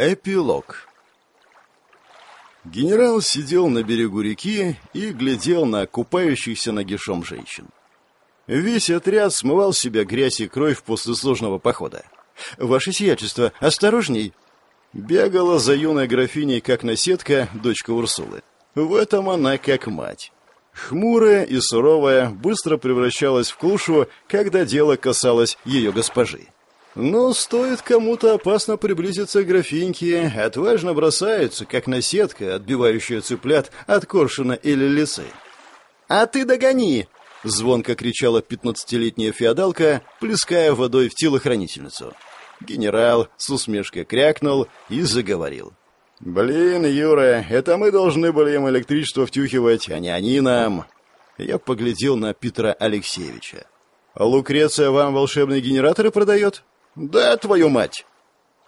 Эпилог Генерал сидел на берегу реки и глядел на купающихся нагишом женщин. Весь отряд смывал себя грязь и кровь после сложного похода. «Ваше сиятельство, осторожней!» Бегала за юной графиней, как наседка, дочка Урсулы. В этом она как мать. Хмурая и суровая, быстро превращалась в клушу, когда дело касалось ее госпожи. Но стоит кому-то опасно приблизиться к графиньке, отважно бросаются, как наседка, отбивающая цыплят от коршуна или лисы. «А ты догони!» — звонко кричала пятнадцатилетняя феодалка, плеская водой в телохранительницу. Генерал с усмешкой крякнул и заговорил. «Блин, Юра, это мы должны были им электричество втюхивать, а не они нам!» Я поглядел на Петра Алексеевича. «Лукреция вам волшебные генераторы продает?» «Да, твою мать!»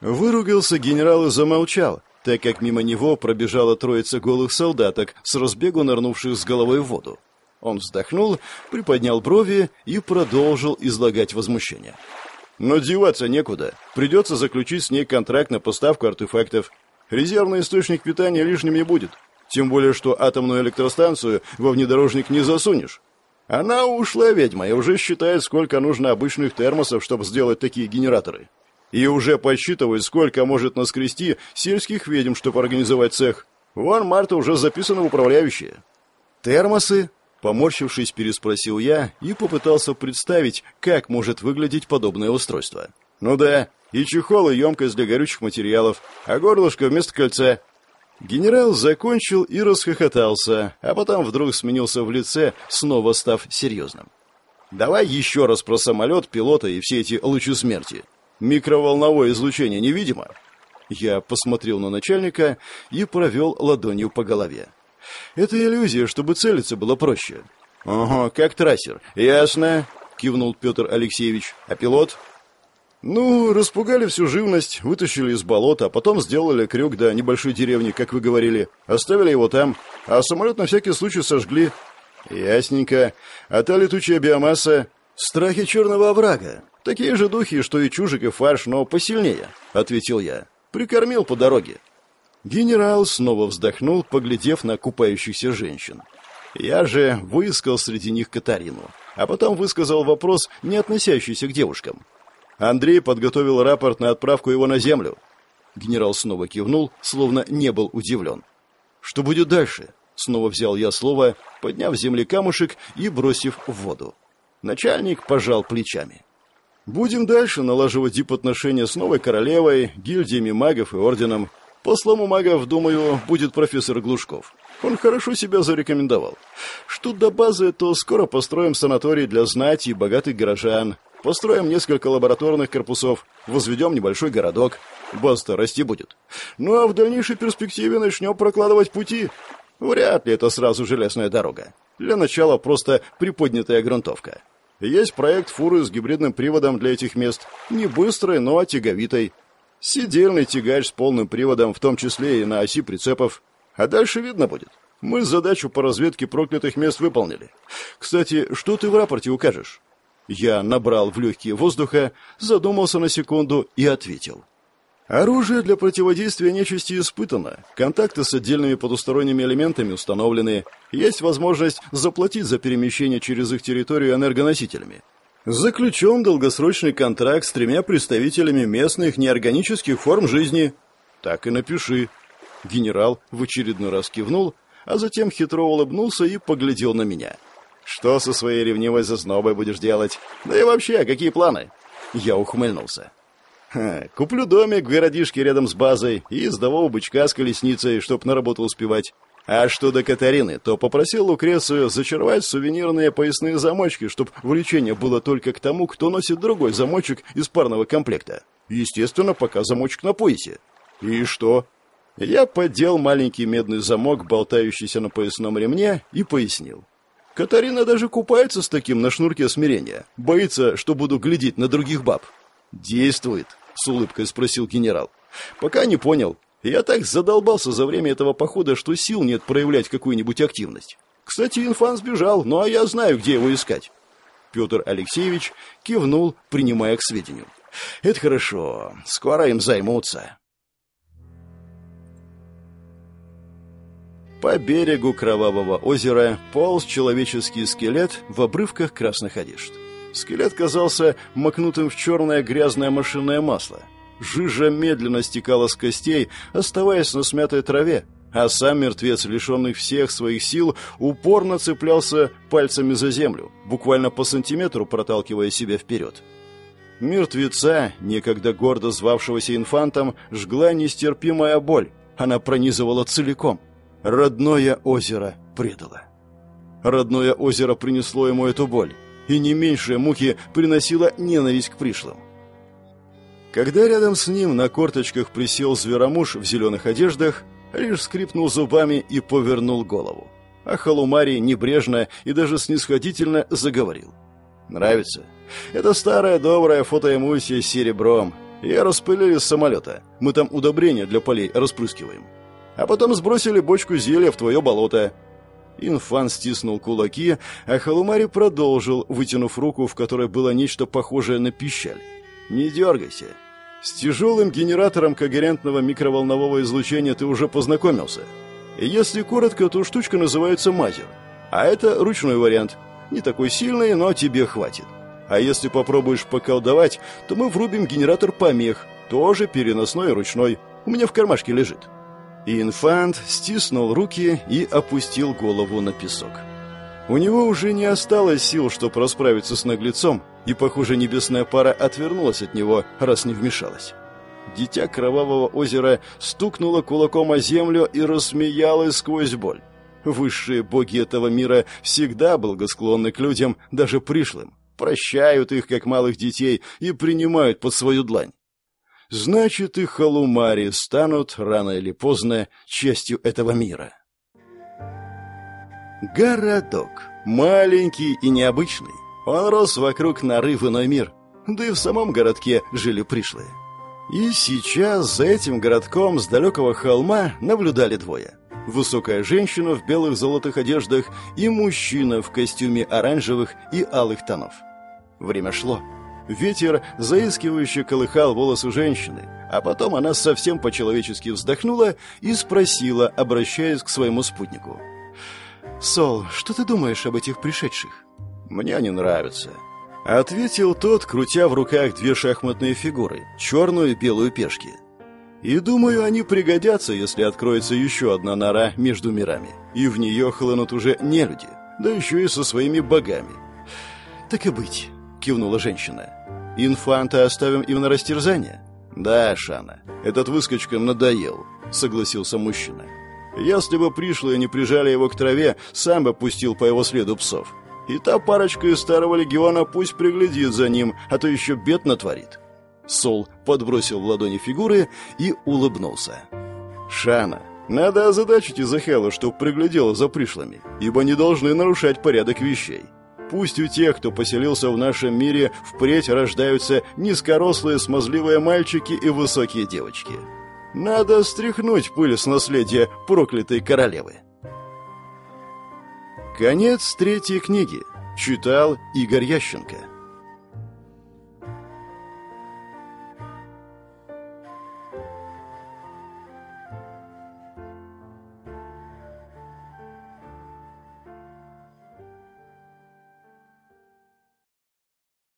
Выругался генерал и замолчал, так как мимо него пробежала троица голых солдаток с разбегу нырнувших с головой в воду. Он вздохнул, приподнял брови и продолжил излагать возмущение. «Но деваться некуда. Придется заключить с ней контракт на поставку артефактов. Резервный источник питания лишним не будет. Тем более, что атомную электростанцию во внедорожник не засунешь. Она ушла, ведьма, и уже считает, сколько нужно обычных термосов, чтобы сделать такие генераторы. И уже подсчитывает, сколько может наскрести сельских ведьм, чтобы организовать цех. Вон Марта уже записана в управляющие. Термосы? Поморщившись, переспросил я и попытался представить, как может выглядеть подобное устройство. Ну да, и чехол, и емкость для горючих материалов, а горлышко вместо кольца. Генерал закончил и расхохотался, а потом вдруг сменился в лице, снова став серьезным. «Давай еще раз про самолет, пилота и все эти лучи смерти. Микроволновое излучение невидимо?» Я посмотрел на начальника и провел ладонью по голове. «Это иллюзия, чтобы целиться было проще». «Ага, как трассер. Ясно», — кивнул Петр Алексеевич. «А пилот?» «Ну, распугали всю живность, вытащили из болота, а потом сделали крюк до небольшой деревни, как вы говорили. Оставили его там, а самолет на всякий случай сожгли». «Ясненько. А та летучая биомасса...» «Страхи черного оврага. Такие же духи, что и чужик, и фарш, но посильнее», — ответил я. «Прикормил по дороге». Генерал снова вздохнул, поглядев на купающихся женщин. Я же выискал среди них Катарину, а потом высказал вопрос, не относящийся к девушкам. Андрей подготовил рапорт на отправку его на землю. Генерал снова кивнул, словно не был удивлен. Что будет дальше? Снова взял я слово, подняв с земли камушек и бросив в воду. Начальник пожал плечами. Будем дальше налаживать дипотношения с новой королевой, гильдиями магов и орденом. Послом у магов, думаю, будет профессор Глушков. Он хорошо себя зарекомендовал. Что до базы, то скоро построим санаторий для знати и богатых горожан. Построим несколько лабораторных корпусов, возведем небольшой городок. База расти будет. Ну а в дальнейшей перспективе начнем прокладывать пути. Вряд ли это сразу железная дорога. Для начала просто приподнятая грунтовка. Есть проект фуры с гибридным приводом для этих мест. Не быстрой, но тяговитой. Сидельный тягач с полным приводом, в том числе и на оси прицепов. А дальше видно будет. Мы задачу по разведке проклятых мест выполнили. Кстати, что ты в рапорте укажешь? Я набрал в легкие воздуха, задумался на секунду и ответил. Оружие для противодействия нечисти испытано, контакты с отдельными потусторонними элементами установлены, есть возможность заплатить за перемещение через их территорию энергоносителями. Заключен долгосрочный контракт с тремя представителями местных неорганических форм жизни. Так и напиши. Генерал в очередной раз кивнул, а затем хитро улыбнулся и поглядел на меня. — что со своей ревнивой зазнобой будешь делать? Да и вообще, какие планы?» Я ухмыльнулся. Ха, «Куплю домик в городишке рядом с базой и сдаву бычка с колесницей, чтоб на работу успевать. А что до Катарины, то попросил Лукрецию зачаровать сувенирные поясные замочки, чтоб влечение было только к тому, кто носит другой замочек из парного комплекта. Естественно, пока замочек на поясе. И что? Я поддел маленький медный замок, болтающийся на поясном ремне, и пояснил. Катарина даже купается с таким на шнурке смирения. Боится, что буду глядеть на других баб. Действует, с улыбкой спросил генерал. Пока не понял. Я так задолбался за время этого похода, что сил нет проявлять какую-нибудь активность. Кстати, инфан сбежал, ну а я знаю, где его искать. Петр Алексеевич кивнул, принимая к сведению. Это хорошо. Скоро им займутся. По берегу Кровавого озера полз человеческий скелет в обрывках красных одежд. Скелет казался макнутым в черное грязное машинное масло. Жижа медленно стекала с костей, оставаясь на смятой траве, а сам мертвец, лишенный всех своих сил, упорно цеплялся пальцами за землю, буквально по сантиметру проталкивая себя вперед. Мертвеца, некогда гордо звавшегося инфантом, жгла нестерпимая боль. Она пронизывала целиком. Родное озеро предало. Родное озеро принесло ему эту боль, и не меньшие муки приносила ненависть к пришлым. Когда рядом с ним на корточках присел зверомуж в зеленых одеждах, лишь скрипнул зубами и повернул голову. А Халумари небрежно и даже снисходительно заговорил. «Нравится? Это старая добрая фотоэмульсия с серебром. Ее распылили с самолета. Мы там удобрения для полей распрыскиваем. А потом сбросили бочку зелья в твое болото». Инфан стиснул кулаки, а Халумари продолжил, вытянув руку, в которой было нечто похожее на пищаль. «Не дергайся. С тяжелым генератором когерентного микроволнового излучения ты уже познакомился. Если коротко, то штучка называется мазер. А это ручной вариант. Не такой сильный, но тебе хватит. А если попробуешь поколдовать, то мы врубим генератор помех, тоже переносной и ручной. У меня в кармашке лежит. Инфант стиснул руки и опустил голову на песок. У него уже не осталось сил, чтобы расправиться с наглецом, и, похоже, небесная пара отвернулась от него, раз не вмешалась. Дитя Кровавого озера стукнуло кулаком о землю и рассмеялось сквозь боль. Высшие боги этого мира всегда благосклонны к людям, даже пришлым, прощают их, как малых детей, и принимают под свою длань. Значит, и халумари станут рано или поздно частью этого мира. Городок. Маленький и необычный. Он рос вокруг норы иной мир, да и в самом городке жили пришлые. И сейчас за этим городком с далекого холма наблюдали двое. Высокая женщина в белых золотых одеждах и мужчина в костюме оранжевых и алых тонов. Время шло. Ветер заискивающе колыхал волосы женщины, а потом она совсем по-человечески вздохнула и спросила, обращаясь к своему спутнику. «Сол, что ты думаешь об этих пришедших?» «Мне они нравятся», — ответил тот, крутя в руках две шахматные фигуры, черную и белую пешки. «И думаю, они пригодятся, если откроется еще одна нора между мирами, и в нее хлынут уже не люди, да еще и со своими богами». «Так и быть», — кивнула женщина. «Инфанта оставим им на растерзание?» «Да, Шана, этот выскочка надоел», — согласился мужчина. «Если бы пришлые не прижали его к траве, сам бы пустил по его следу псов. И та парочка из старого легиона пусть приглядит за ним, а то еще бед натворит. Сол подбросил в ладони фигуры и улыбнулся. «Шана, надо озадачить Изахела, чтоб приглядела за пришлыми, ибо не должны нарушать порядок вещей. Пусть у тех, кто поселился в нашем мире, впредь рождаются низкорослые смазливые мальчики и высокие девочки. Надо стряхнуть пыль с наследия проклятой королевы». Конец третьей книги. Читал Игорь Ященко.